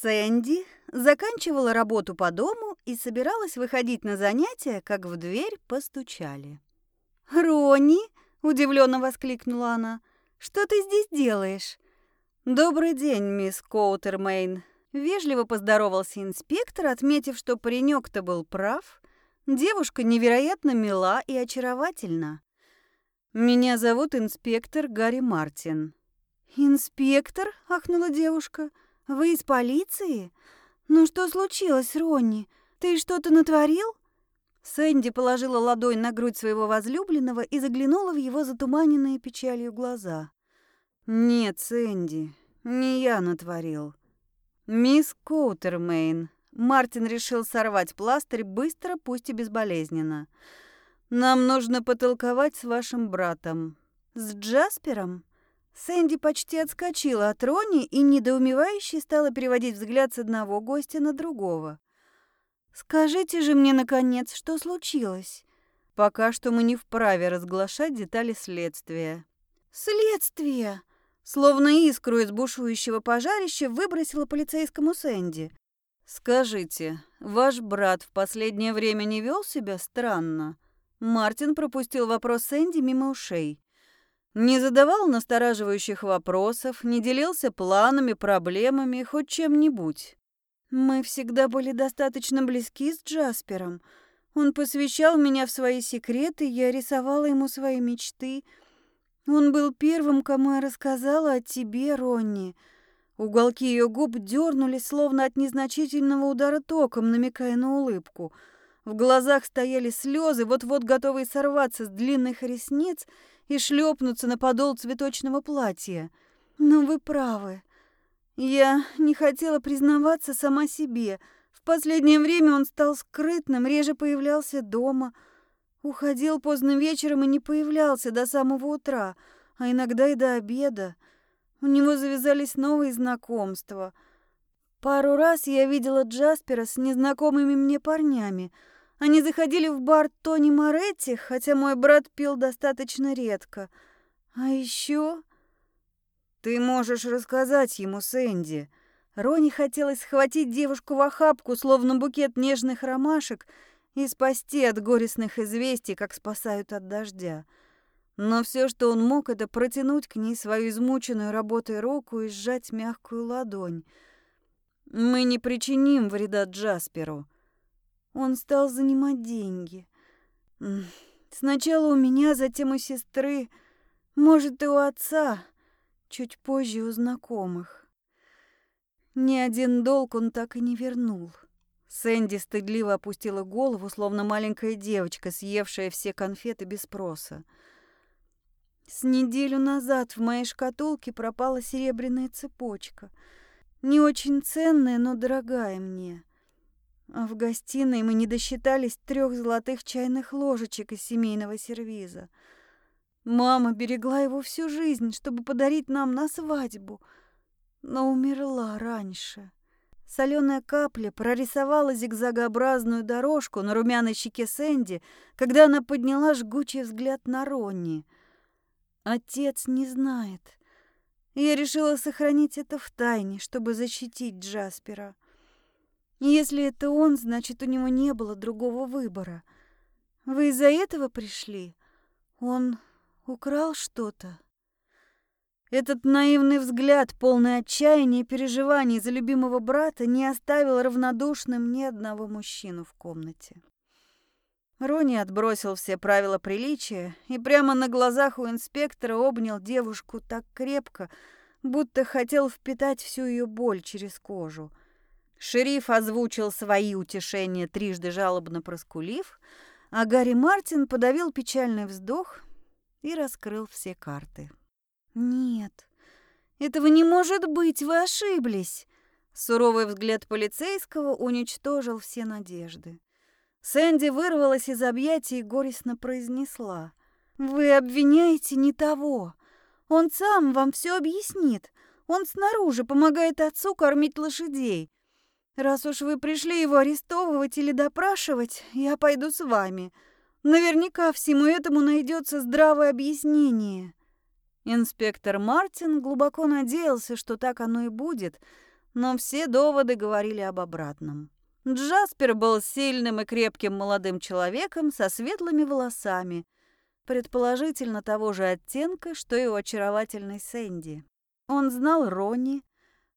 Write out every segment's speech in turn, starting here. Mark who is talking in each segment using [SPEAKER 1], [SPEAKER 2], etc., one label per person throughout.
[SPEAKER 1] Сэнди заканчивала работу по дому и собиралась выходить на занятия, как в дверь постучали. «Ронни!» – удивленно воскликнула она. «Что ты здесь делаешь?» «Добрый день, мисс Коутермейн!» Вежливо поздоровался инспектор, отметив, что паренек-то был прав. Девушка невероятно мила и очаровательна. «Меня зовут инспектор Гарри Мартин». «Инспектор?» – ахнула девушка. «Вы из полиции? Ну что случилось, Ронни? Ты что-то натворил?» Сэнди положила ладонь на грудь своего возлюбленного и заглянула в его затуманенные печалью глаза. «Нет, Сэнди, не я натворил. Мисс Коутермейн». Мартин решил сорвать пластырь быстро, пусть и безболезненно. «Нам нужно потолковать с вашим братом». «С Джаспером?» Сэнди почти отскочила от Рони и недоумевающе стала переводить взгляд с одного гостя на другого. «Скажите же мне, наконец, что случилось?» «Пока что мы не вправе разглашать детали следствия». «Следствие!» Словно искру из бушующего пожарища выбросила полицейскому Сэнди. «Скажите, ваш брат в последнее время не вел себя странно?» Мартин пропустил вопрос Сэнди мимо ушей. Не задавал настораживающих вопросов, не делился планами, проблемами, хоть чем-нибудь. Мы всегда были достаточно близки с Джаспером. Он посвящал меня в свои секреты, я рисовала ему свои мечты. Он был первым, кому я рассказала о тебе, Ронни. Уголки ее губ дернулись, словно от незначительного удара током, намекая на улыбку. В глазах стояли слезы, вот-вот готовые сорваться с длинных ресниц и шлепнуться на подол цветочного платья. Но вы правы. Я не хотела признаваться сама себе. В последнее время он стал скрытным, реже появлялся дома, уходил поздно вечером и не появлялся до самого утра, а иногда и до обеда. У него завязались новые знакомства. Пару раз я видела Джаспера с незнакомыми мне парнями. Они заходили в бар Тони Моретти, хотя мой брат пил достаточно редко. А еще «Ты можешь рассказать ему, Сэнди». Рони хотелось схватить девушку в охапку, словно букет нежных ромашек, и спасти от горестных известий, как спасают от дождя. Но все, что он мог, это протянуть к ней свою измученную работой руку и сжать мягкую ладонь. «Мы не причиним вреда Джасперу». Он стал занимать деньги. Сначала у меня, затем у сестры, может, и у отца. Чуть позже у знакомых. Ни один долг он так и не вернул. Сэнди стыдливо опустила голову, словно маленькая девочка, съевшая все конфеты без спроса. С неделю назад в моей шкатулке пропала серебряная цепочка. Не очень ценная, но дорогая мне. А в гостиной мы не досчитались трех золотых чайных ложечек из семейного сервиза — Мама берегла его всю жизнь, чтобы подарить нам на свадьбу, но умерла раньше. Соленая капля прорисовала зигзагообразную дорожку на румяной щеке Сэнди, когда она подняла жгучий взгляд на Ронни. Отец не знает. Я решила сохранить это в тайне, чтобы защитить Джаспера. Если это он, значит, у него не было другого выбора. Вы из-за этого пришли? Он Украл что-то. Этот наивный взгляд, полный отчаяния и переживаний за любимого брата, не оставил равнодушным ни одного мужчину в комнате. Рони отбросил все правила приличия и прямо на глазах у инспектора обнял девушку так крепко, будто хотел впитать всю ее боль через кожу. Шериф озвучил свои утешения, трижды жалобно проскулив, а Гарри Мартин подавил печальный вздох и раскрыл все карты. «Нет, этого не может быть, вы ошиблись!» Суровый взгляд полицейского уничтожил все надежды. Сэнди вырвалась из объятий и горестно произнесла. «Вы обвиняете не того. Он сам вам все объяснит. Он снаружи помогает отцу кормить лошадей. Раз уж вы пришли его арестовывать или допрашивать, я пойду с вами. Наверняка всему этому найдется здравое объяснение. Инспектор Мартин глубоко надеялся, что так оно и будет, но все доводы говорили об обратном. Джаспер был сильным и крепким молодым человеком со светлыми волосами, предположительно того же оттенка, что и у очаровательной Сэнди. Он знал Ронни,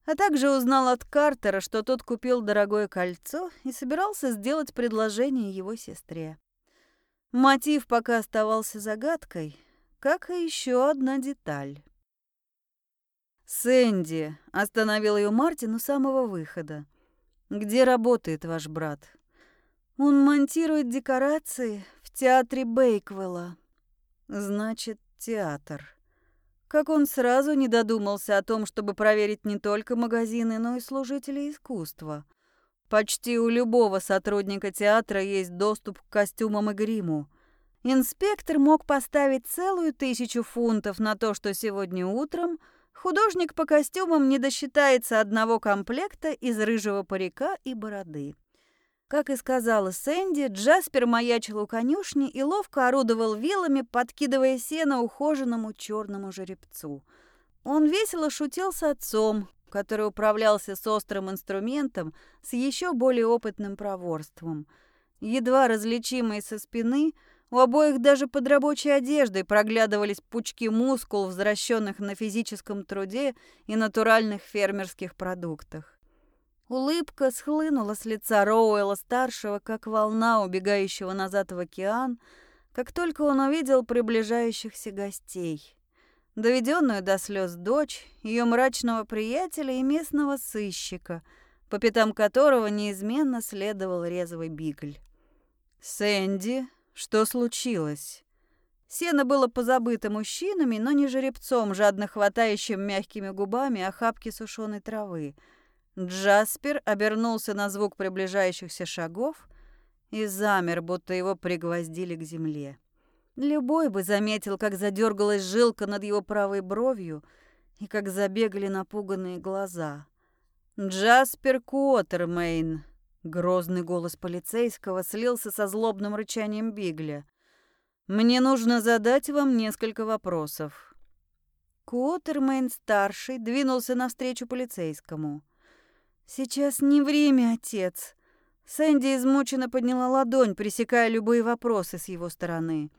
[SPEAKER 1] а также узнал от Картера, что тот купил дорогое кольцо и собирался сделать предложение его сестре. Мотив пока оставался загадкой, как и еще одна деталь. «Сэнди», — остановил ее Мартин у самого выхода. «Где работает ваш брат?» «Он монтирует декорации в театре Бейквелла». «Значит, театр». Как он сразу не додумался о том, чтобы проверить не только магазины, но и служителей искусства. Почти у любого сотрудника театра есть доступ к костюмам и гриму. Инспектор мог поставить целую тысячу фунтов на то, что сегодня утром художник по костюмам не досчитается одного комплекта из рыжего парика и бороды. Как и сказала Сэнди, Джаспер маячил у конюшни и ловко орудовал вилами, подкидывая сено ухоженному черному жеребцу. Он весело шутил с отцом, который управлялся с острым инструментом с еще более опытным проворством. Едва различимые со спины, у обоих даже под рабочей одеждой проглядывались пучки мускул, возвращенных на физическом труде и натуральных фермерских продуктах. Улыбка схлынула с лица Роуэлла-старшего, как волна, убегающего назад в океан, как только он увидел приближающихся гостей. Доведенную до слез дочь, ее мрачного приятеля и местного сыщика, по пятам которого неизменно следовал резвый бигль. «Сэнди, что случилось?» Сено было позабыто мужчинами, но не жеребцом, жадно хватающим мягкими губами охапки сушеной травы — Джаспер обернулся на звук приближающихся шагов и замер, будто его пригвоздили к земле. Любой бы заметил, как задергалась жилка над его правой бровью и как забегали напуганные глаза. «Джаспер Куотермейн!» Грозный голос полицейского слился со злобным рычанием Бигля. «Мне нужно задать вам несколько вопросов». Куотермейн-старший двинулся навстречу полицейскому. «Сейчас не время, отец». Сэнди измученно подняла ладонь, пресекая любые вопросы с его стороны.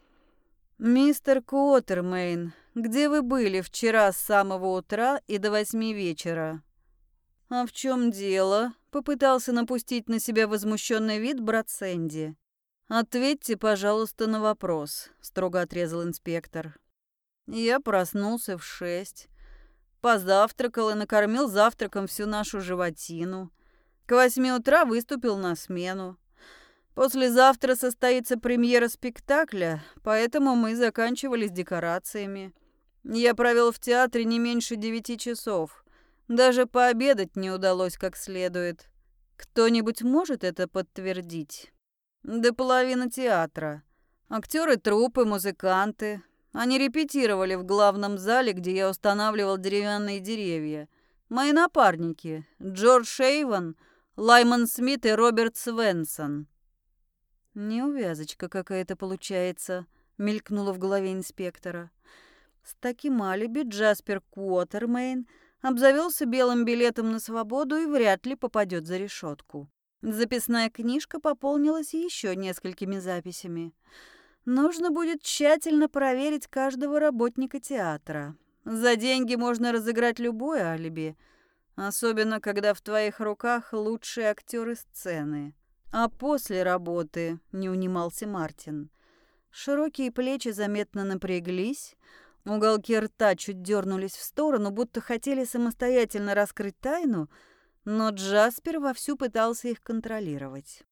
[SPEAKER 1] «Мистер Куотермейн, где вы были вчера с самого утра и до восьми вечера?» «А в чем дело?» — попытался напустить на себя возмущенный вид брат Сэнди. «Ответьте, пожалуйста, на вопрос», — строго отрезал инспектор. Я проснулся в шесть. Позавтракал и накормил завтраком всю нашу животину. К восьми утра выступил на смену. Послезавтра состоится премьера спектакля, поэтому мы заканчивали с декорациями. Я провел в театре не меньше девяти часов. Даже пообедать не удалось как следует. Кто-нибудь может это подтвердить? До половины театра. Актеры труппы, музыканты, они репетировали в главном зале, где я устанавливал деревянные деревья. Мои напарники – Джордж Шейван, Лаймон Смит и Роберт Свенсон. «Неувязочка какая-то получается», — мелькнула в голове инспектора. С таким алиби Джаспер Куотермейн обзавелся белым билетом на свободу и вряд ли попадет за решетку. Записная книжка пополнилась еще несколькими записями. Нужно будет тщательно проверить каждого работника театра. За деньги можно разыграть любое алиби, особенно когда в твоих руках лучшие актеры сцены. А после работы, не унимался Мартин. Широкие плечи заметно напряглись, уголки рта чуть дернулись в сторону, будто хотели самостоятельно раскрыть тайну, но Джаспер вовсю пытался их контролировать.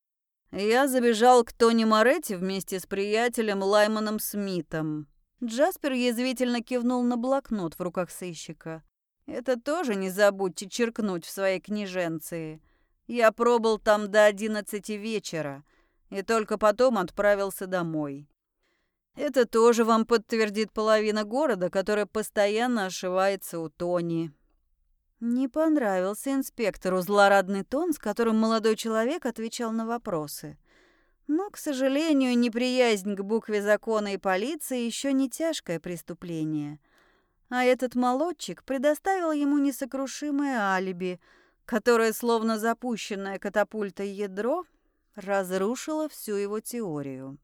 [SPEAKER 1] Я забежал к Тони Моретти вместе с приятелем Лаймоном Смитом. Джаспер язвительно кивнул на блокнот в руках сыщика. Это тоже не забудьте черкнуть в своей книженции. Я пробыл там до одиннадцати вечера и только потом отправился домой. Это тоже вам подтвердит половина города, которая постоянно ошивается у Тони. Не понравился инспектору злорадный тон, с которым молодой человек отвечал на вопросы. Но, к сожалению, неприязнь к букве закона и полиции еще не тяжкое преступление. А этот молодчик предоставил ему несокрушимое алиби, которое, словно запущенное катапультой ядро, разрушило всю его теорию.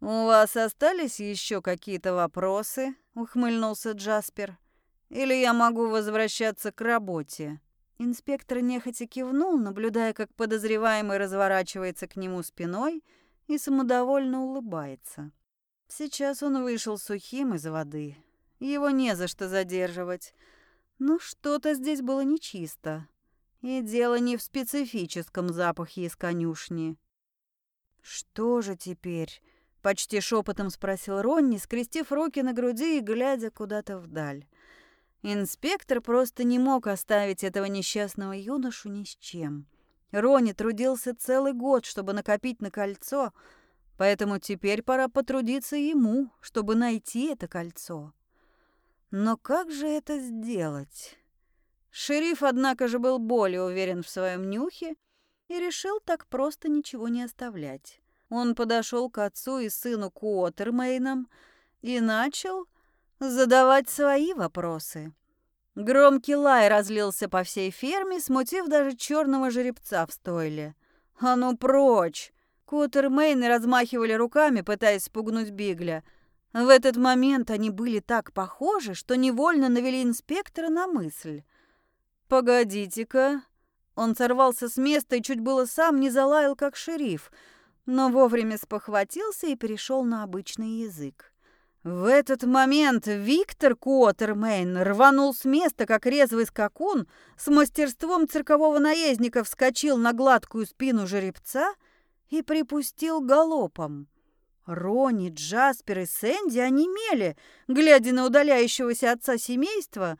[SPEAKER 1] «У вас остались еще какие-то вопросы?» — ухмыльнулся Джаспер. «Или я могу возвращаться к работе?» Инспектор нехотя кивнул, наблюдая, как подозреваемый разворачивается к нему спиной и самодовольно улыбается. Сейчас он вышел сухим из воды. Его не за что задерживать. Но что-то здесь было нечисто. И дело не в специфическом запахе из конюшни. «Что же теперь?» — почти шепотом спросил Ронни, скрестив руки на груди и глядя куда-то вдаль. Инспектор просто не мог оставить этого несчастного юношу ни с чем. Рони трудился целый год, чтобы накопить на кольцо, поэтому теперь пора потрудиться ему, чтобы найти это кольцо. Но как же это сделать? Шериф, однако же, был более уверен в своем нюхе и решил так просто ничего не оставлять. Он подошел к отцу и сыну Куотермейнам и начал задавать свои вопросы. Громкий лай разлился по всей ферме, смутив даже черного жеребца в стойле. «А ну прочь!» Куотермейны размахивали руками, пытаясь спугнуть Бигля. В этот момент они были так похожи, что невольно навели инспектора на мысль. «Погодите-ка!» Он сорвался с места и чуть было сам не залаял, как шериф, но вовремя спохватился и перешел на обычный язык. В этот момент Виктор Куотермейн рванул с места, как резвый скакун, с мастерством циркового наездника вскочил на гладкую спину жеребца и припустил галопом. Рони, Джаспер и Сэнди онемели, глядя на удаляющегося отца семейства,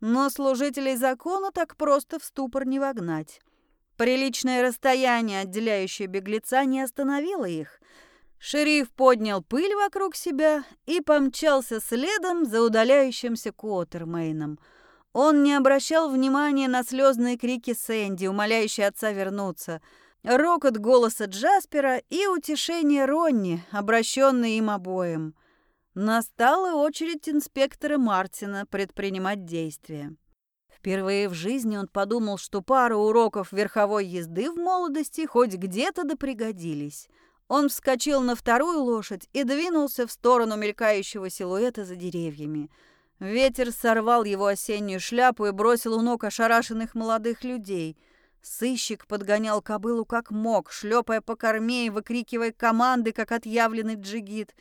[SPEAKER 1] но служителей закона так просто в ступор не вогнать. Приличное расстояние, отделяющее беглеца, не остановило их — Шериф поднял пыль вокруг себя и помчался следом за удаляющимся Куотермейном. Он не обращал внимания на слезные крики Сэнди, умоляющие отца вернуться, рокот голоса Джаспера и утешение Ронни, обращенные им обоим. Настала очередь инспектора Мартина предпринимать действия. Впервые в жизни он подумал, что пара уроков верховой езды в молодости хоть где-то да пригодились. Он вскочил на вторую лошадь и двинулся в сторону мелькающего силуэта за деревьями. Ветер сорвал его осеннюю шляпу и бросил у ног ошарашенных молодых людей. Сыщик подгонял кобылу как мог, шлепая по корме и выкрикивая команды, как отъявленный джигит.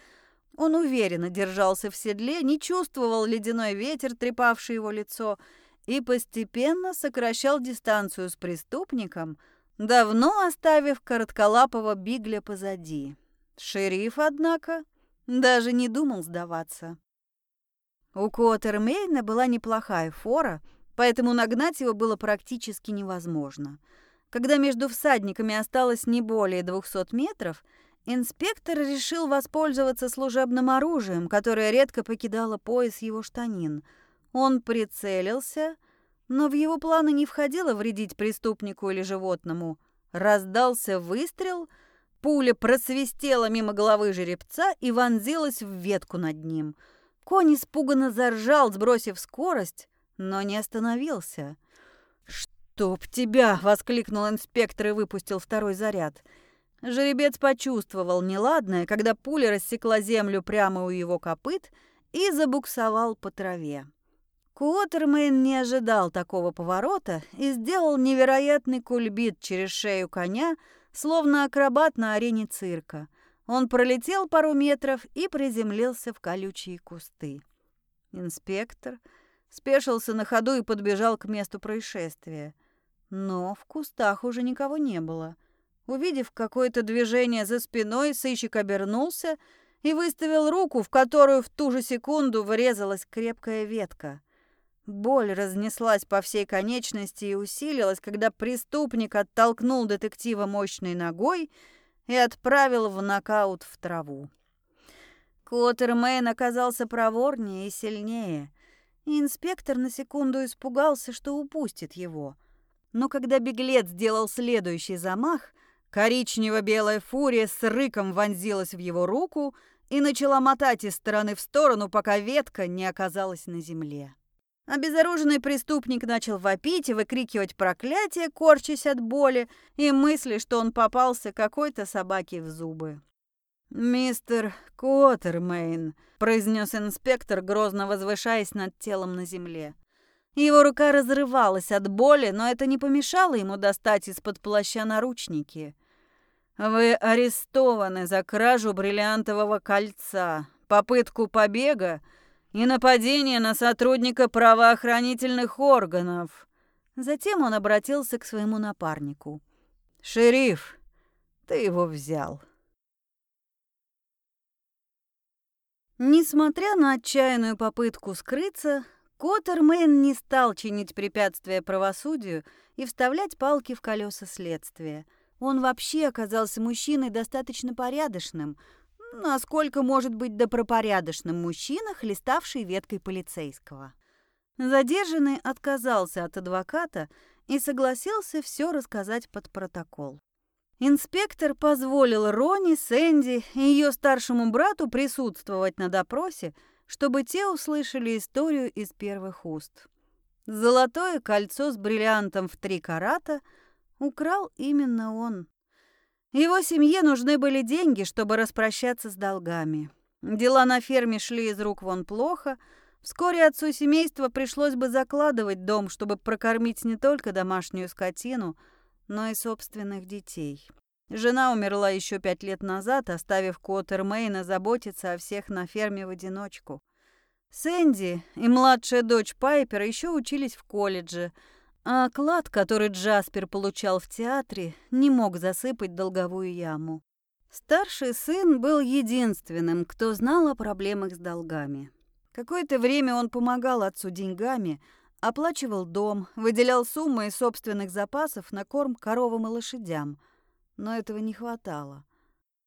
[SPEAKER 1] Он уверенно держался в седле, не чувствовал ледяной ветер, трепавший его лицо, и постепенно сокращал дистанцию с преступником — давно оставив коротколапого Бигля позади. Шериф, однако, даже не думал сдаваться. У Куотермейна была неплохая фора, поэтому нагнать его было практически невозможно. Когда между всадниками осталось не более 200 метров, инспектор решил воспользоваться служебным оружием, которое редко покидало пояс его штанин. Он прицелился — но в его планы не входило вредить преступнику или животному. Раздался выстрел, пуля просвистела мимо головы жеребца и вонзилась в ветку над ним. Конь испуганно заржал, сбросив скорость, но не остановился. «Чтоб тебя!» — воскликнул инспектор и выпустил второй заряд. Жеребец почувствовал неладное, когда пуля рассекла землю прямо у его копыт и забуксовал по траве. Куотермейн не ожидал такого поворота и сделал невероятный кульбит через шею коня, словно акробат на арене цирка. Он пролетел пару метров и приземлился в колючие кусты. Инспектор спешился на ходу и подбежал к месту происшествия. Но в кустах уже никого не было. Увидев какое-то движение за спиной, сыщик обернулся и выставил руку, в которую в ту же секунду врезалась крепкая ветка. Боль разнеслась по всей конечности и усилилась, когда преступник оттолкнул детектива мощной ногой и отправил в нокаут в траву. Коттермейн оказался проворнее и сильнее, и инспектор на секунду испугался, что упустит его. Но когда беглец сделал следующий замах, коричнево-белая фурия с рыком вонзилась в его руку и начала мотать из стороны в сторону, пока ветка не оказалась на земле. Обезоруженный преступник начал вопить и выкрикивать проклятие, корчась от боли, и мысли, что он попался какой-то собаке в зубы. «Мистер Куотермейн», — произнес инспектор, грозно возвышаясь над телом на земле. Его рука разрывалась от боли, но это не помешало ему достать из-под плаща наручники. «Вы арестованы за кражу бриллиантового кольца, попытку побега и нападение на сотрудника правоохранительных органов». Затем он обратился к своему напарнику. «Шериф, ты его взял». Несмотря на отчаянную попытку скрыться, Коттермейн не стал чинить препятствия правосудию и вставлять палки в колеса следствия. Он вообще оказался мужчиной достаточно порядочным, насколько может быть добропорядочным мужчина, хлеставший веткой полицейского. Задержанный отказался от адвоката и согласился все рассказать под протокол. Инспектор позволил Рони, Сэнди и ее старшему брату присутствовать на допросе, чтобы те услышали историю из первых уст. Золотое кольцо с бриллиантом в три карата украл именно он. Его семье нужны были деньги, чтобы распрощаться с долгами. Дела на ферме шли из рук вон плохо. Вскоре отцу семейства пришлось бы закладывать дом, чтобы прокормить не только домашнюю скотину, но и собственных детей. Жена умерла еще пять лет назад, оставив Коттермейна заботиться о всех на ферме в одиночку. Сэнди и младшая дочь Пайпера еще учились в колледже, а оклад, который Джаспер получал в театре, не мог засыпать долговую яму. Старший сын был единственным, кто знал о проблемах с долгами. Какое-то время он помогал отцу деньгами, оплачивал дом, выделял суммы из собственных запасов на корм коровам и лошадям, но этого не хватало.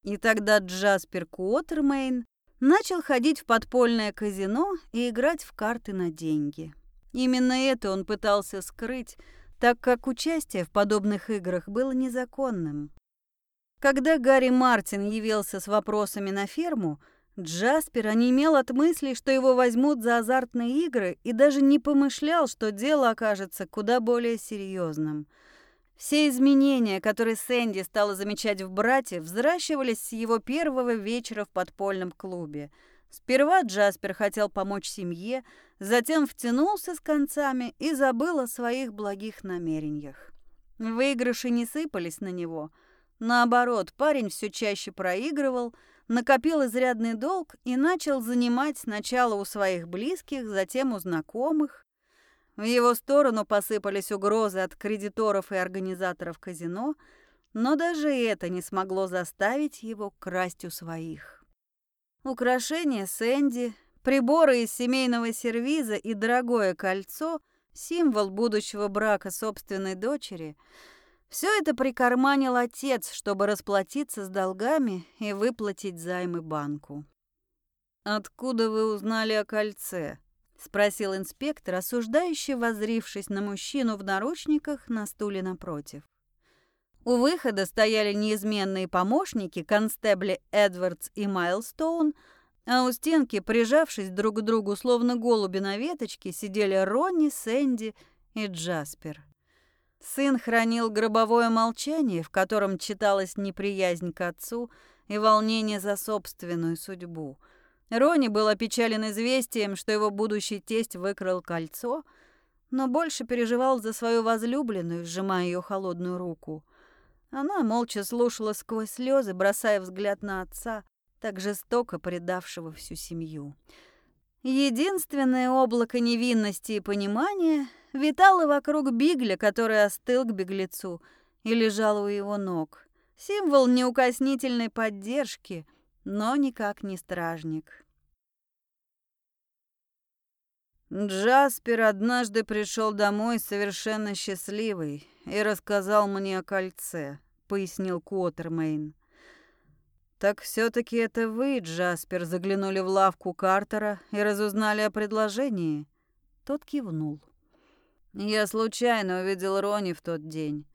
[SPEAKER 1] И тогда Джаспер Куотермейн начал ходить в подпольное казино и играть в карты на деньги. Именно это он пытался скрыть, так как участие в подобных играх было незаконным. Когда Гарри Мартин явился с вопросами на ферму, Джаспер онемел от мысли, что его возьмут за азартные игры, и даже не помышлял, что дело окажется куда более серьезным – все изменения, которые Сэнди стала замечать в брате, взращивались с его первого вечера в подпольном клубе. Сперва Джаспер хотел помочь семье, затем втянулся с концами и забыл о своих благих намерениях. Выигрыши не сыпались на него. Наоборот, парень все чаще проигрывал, накопил изрядный долг и начал занимать сначала у своих близких, затем у знакомых. В его сторону посыпались угрозы от кредиторов и организаторов казино, но даже это не смогло заставить его красть у своих. Украшения Сэнди, приборы из семейного сервиза и дорогое кольцо – символ будущего брака собственной дочери – все это прикарманил отец, чтобы расплатиться с долгами и выплатить займы банку. «Откуда вы узнали о кольце?» спросил инспектор, осуждающий, воззрившись на мужчину в наручниках на стуле напротив. У выхода стояли неизменные помощники, констебли Эдвардс и Майлстоун, а у стенки, прижавшись друг к другу, словно голуби на веточке, сидели Ронни, Сэнди и Джаспер. Сын хранил гробовое молчание, в котором читалась неприязнь к отцу и волнение за собственную судьбу – Рони был опечален известием, что его будущий тесть выкрал кольцо, но больше переживал за свою возлюбленную, сжимая ее холодную руку. Она молча слушала сквозь слезы, бросая взгляд на отца, так жестоко предавшего всю семью. Единственное облако невинности и понимания витало вокруг Бигля, который остыл к беглецу и лежал у его ног. Символ неукоснительной поддержки, но никак не стражник. Джаспер однажды пришел домой совершенно счастливый и рассказал мне о кольце, пояснил Куотермейн. Так все-таки это вы, Джаспер, заглянули в лавку Картера и разузнали о предложении? Тот кивнул. Я случайно увидел Рони в тот день.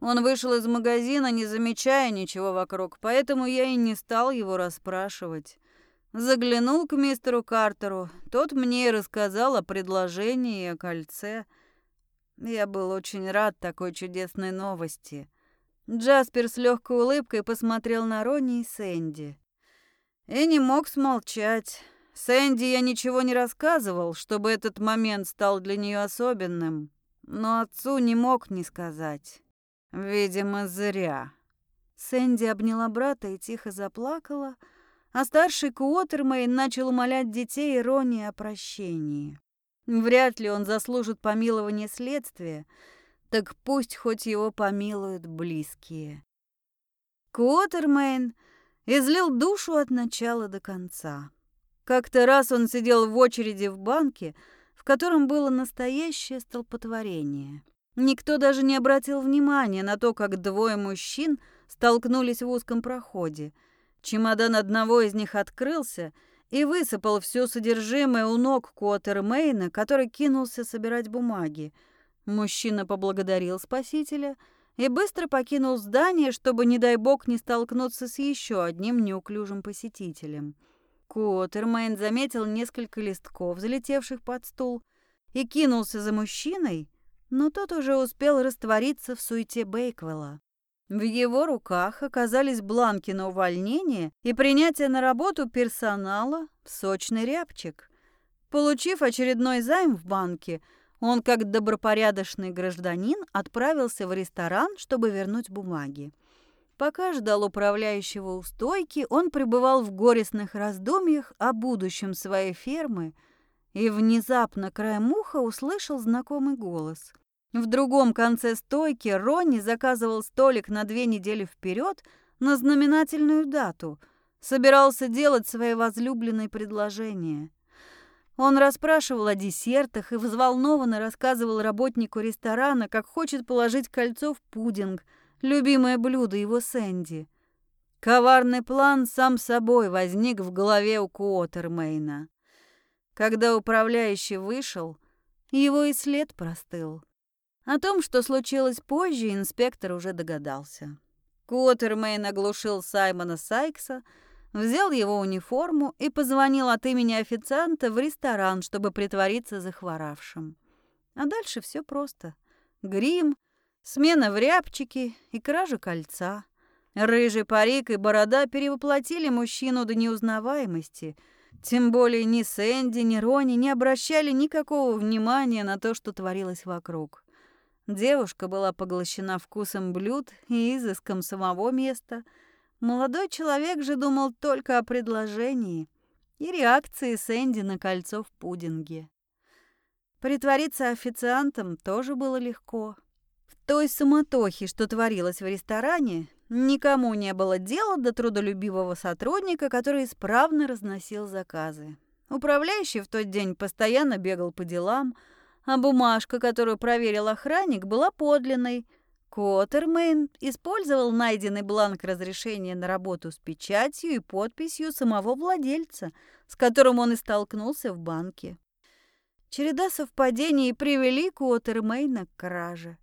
[SPEAKER 1] Он вышел из магазина, не замечая ничего вокруг, поэтому я и не стал его расспрашивать. Заглянул к мистеру Картеру. Тот мне и рассказал о предложении и о кольце. Я был очень рад такой чудесной новости. Джаспер с легкой улыбкой посмотрел на Ронни и Сэнди. И не мог смолчать. Сэнди я ничего не рассказывал, чтобы этот момент стал для нее особенным. Но отцу не мог не сказать. Видимо, зря. Сэнди обняла брата и тихо заплакала, а старший Куотермейн начал умолять детей Ронни о прощении. Вряд ли он заслужит помилования следствия, так пусть хоть его помилуют близкие. Куотермейн излил душу от начала до конца. Как-то раз он сидел в очереди в банке, в котором было настоящее столпотворение. Никто даже не обратил внимания на то, как двое мужчин столкнулись в узком проходе. Чемодан одного из них открылся и высыпал все содержимое у ног Куотермейна, который кинулся собирать бумаги. Мужчина поблагодарил спасителя и быстро покинул здание, чтобы, не дай бог, не столкнуться с еще одним неуклюжим посетителем. Куотермейн заметил несколько листков, залетевших под стул, и кинулся за мужчиной, но тот уже успел раствориться в суете Бейквелла. В его руках оказались бланки на увольнение и принятие на работу персонала в сочный рябчик. Получив очередной займ в банке, он, как добропорядочный гражданин, отправился в ресторан, чтобы вернуть бумаги. Пока ждал управляющего у стойки, он пребывал в горестных раздумьях о будущем своей фермы и внезапно краем уха услышал знакомый голос. В другом конце стойки Ронни заказывал столик на две недели вперед на знаменательную дату. Собирался делать своей возлюбленной предложение. Он расспрашивал о десертах и взволнованно рассказывал работнику ресторана, как хочет положить кольцо в пудинг – любимое блюдо его Сэнди. Коварный план сам собой возник в голове у Куотермейна. Когда управляющий вышел, его и след простыл. О том, что случилось позже, инспектор уже догадался. Куотермейн оглушил Саймона Сайкса, взял его униформу и позвонил от имени официанта в ресторан, чтобы притвориться захворавшим. А дальше все просто. Грим, Смена в рябчике и кража кольца. Рыжий парик и борода перевоплотили мужчину до неузнаваемости. Тем более ни Сэнди, ни Рони не обращали никакого внимания на то, что творилось вокруг. Девушка была поглощена вкусом блюд и изыском самого места. Молодой человек же думал только о предложении и реакции Сэнди на кольцо в пудинге. Притвориться официантом тоже было легко той суматохи, что творилось в ресторане, никому не было дела до трудолюбивого сотрудника, который исправно разносил заказы. Управляющий в тот день постоянно бегал по делам, а бумажка, которую проверил охранник, была подлинной. Коттермейн использовал найденный бланк разрешения на работу с печатью и подписью самого владельца, с которым он и столкнулся в банке. Череда совпадений привели Коттермейна к краже.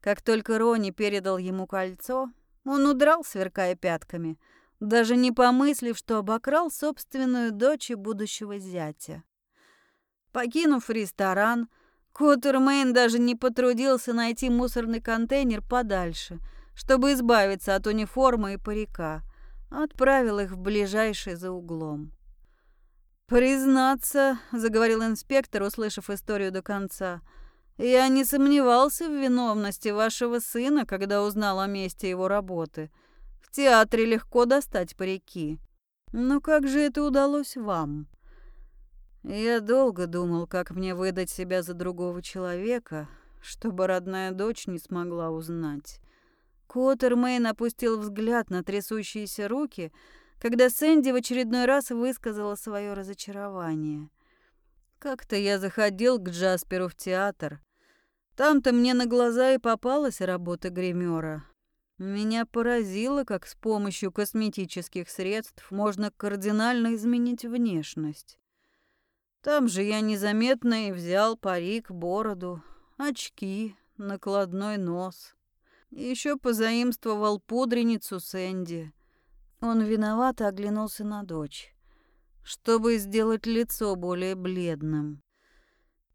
[SPEAKER 1] Как только Рони передал ему кольцо, он удрал, сверкая пятками, даже не помыслив, что обокрал собственную дочь и будущего зятя. Покинув ресторан, Коттермейн даже не потрудился найти мусорный контейнер подальше, чтобы избавиться от униформы и парика. Отправил их в ближайший за углом. «Признаться», — заговорил инспектор, услышав историю до конца, — я не сомневался в виновности вашего сына, когда узнал о месте его работы. В театре легко достать парики. Но как же это удалось вам? Я долго думал, как мне выдать себя за другого человека, чтобы родная дочь не смогла узнать. Коттермейн опустил взгляд на трясущиеся руки, когда Сэнди в очередной раз высказала свое разочарование. Как-то я заходил к Джасперу в театр. Там-то мне на глаза и попалась работа гримера. Меня поразило, как с помощью косметических средств можно кардинально изменить внешность. Там же я незаметно и взял парик, бороду, очки, накладной нос. Еще позаимствовал пудреницу Сэнди. Он виновато оглянулся на дочь. чтобы сделать лицо более бледным.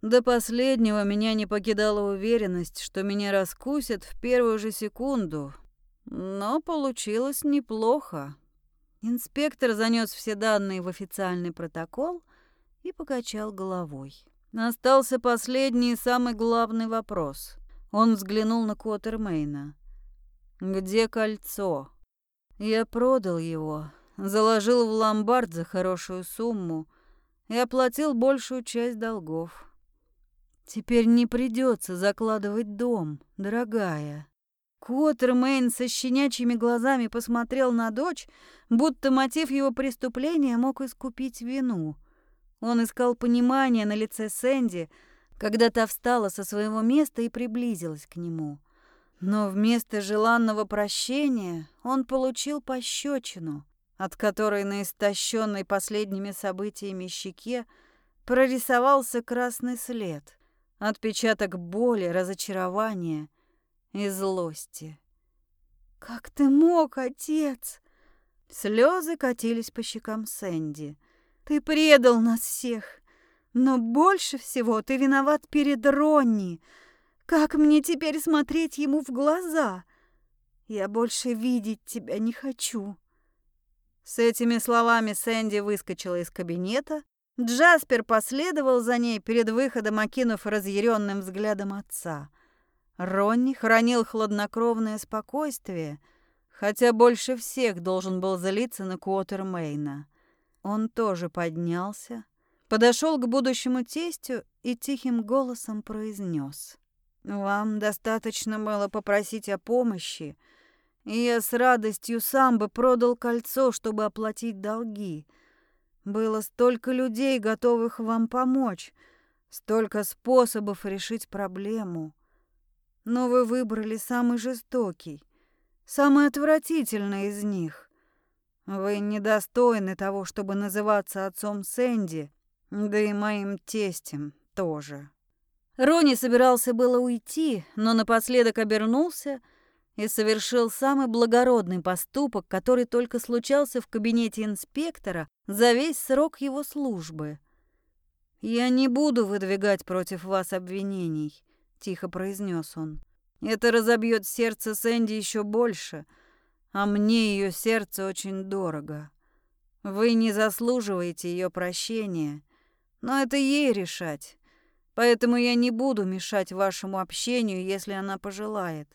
[SPEAKER 1] До последнего меня не покидала уверенность, что меня раскусят в первую же секунду, но получилось неплохо. Инспектор занес все данные в официальный протокол и покачал головой. Остался последний и самый главный вопрос. Он взглянул на Куотермейна. «Где кольцо?» Я продал его, заложил в ломбард за хорошую сумму и оплатил большую часть долгов. Теперь не придется закладывать дом, дорогая. Куотермейн со щенячьими глазами посмотрел на дочь, будто мотив его преступления мог искупить вину. Он искал понимания на лице Сэнди, когда та встала со своего места и приблизилась к нему. Но вместо желанного прощения он получил пощечину, от которой на истощенной последними событиями щеке прорисовался красный след, отпечаток боли, разочарования и злости. «Как ты мог, отец?» Слезы катились по щекам Сэнди. «Ты предал нас всех, но больше всего ты виноват перед Ронни. Как мне теперь смотреть ему в глаза? Я больше видеть тебя не хочу». С этими словами Сэнди выскочила из кабинета. Джаспер последовал за ней перед выходом, окинув разъяренным взглядом отца. Ронни хранил хладнокровное спокойствие, хотя больше всех должен был залиться на Куотермейна. Он тоже поднялся, подошел к будущему тестю и тихим голосом произнес. «Вам достаточно было попросить о помощи, и я с радостью сам бы продал кольцо, чтобы оплатить долги. Было столько людей, готовых вам помочь, столько способов решить проблему. Но вы выбрали самый жестокий, самый отвратительный из них. Вы недостойны того, чтобы называться отцом Сэнди, да и моим тестем тоже. Рони собирался было уйти, но напоследок обернулся — и совершил самый благородный поступок, который только случался в кабинете инспектора за весь срок его службы. «Я не буду выдвигать против вас обвинений», — тихо произнес он. «Это разобьет сердце Сэнди еще больше, а мне ее сердце очень дорого. Вы не заслуживаете ее прощения, но это ей решать, поэтому я не буду мешать вашему общению, если она пожелает.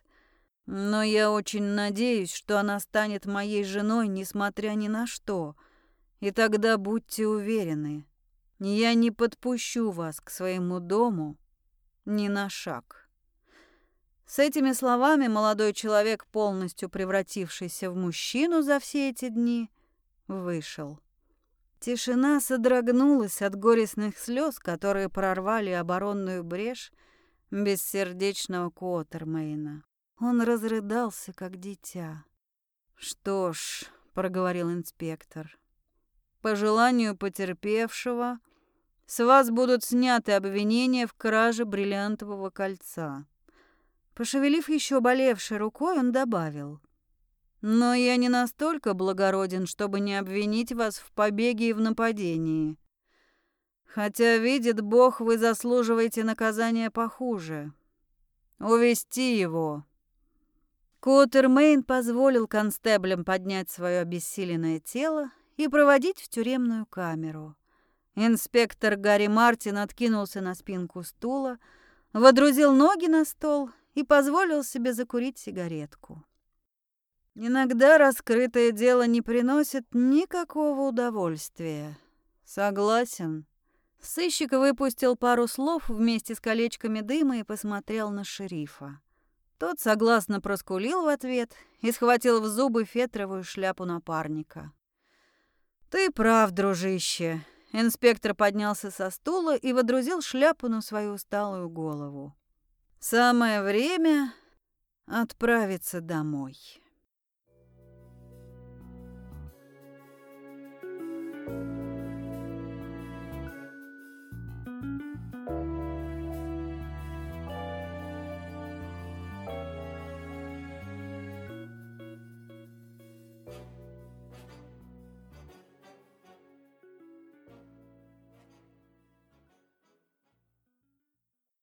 [SPEAKER 1] Но я очень надеюсь, что она станет моей женой, несмотря ни на что. И тогда будьте уверены, я не подпущу вас к своему дому ни на шаг. С этими словами молодой человек, полностью превратившийся в мужчину за все эти дни, вышел. Тишина содрогнулась от горестных слез, которые прорвали оборонную брешь бессердечного Куотермейна. Он разрыдался, как дитя. «Что ж», — проговорил инспектор, — «по желанию потерпевшего с вас будут сняты обвинения в краже бриллиантового кольца». Пошевелив еще болевшей рукой, он добавил, «Но я не настолько благороден, чтобы не обвинить вас в побеге и в нападении. Хотя, видит Бог, вы заслуживаете наказания похуже. Увести его». Куотермейн позволил констеблям поднять свое обессиленное тело и проводить в тюремную камеру. Инспектор Гарри Мартин откинулся на спинку стула, водрузил ноги на стол и позволил себе закурить сигаретку. Иногда раскрытое дело не приносит никакого удовольствия. Согласен. Сыщик выпустил пару слов вместе с колечками дыма и посмотрел на шерифа. Тот согласно проскулил в ответ и схватил в зубы фетровую шляпу напарника. «Ты прав, дружище». Инспектор поднялся со стула и водрузил шляпу на свою усталую голову. «Самое время отправиться домой».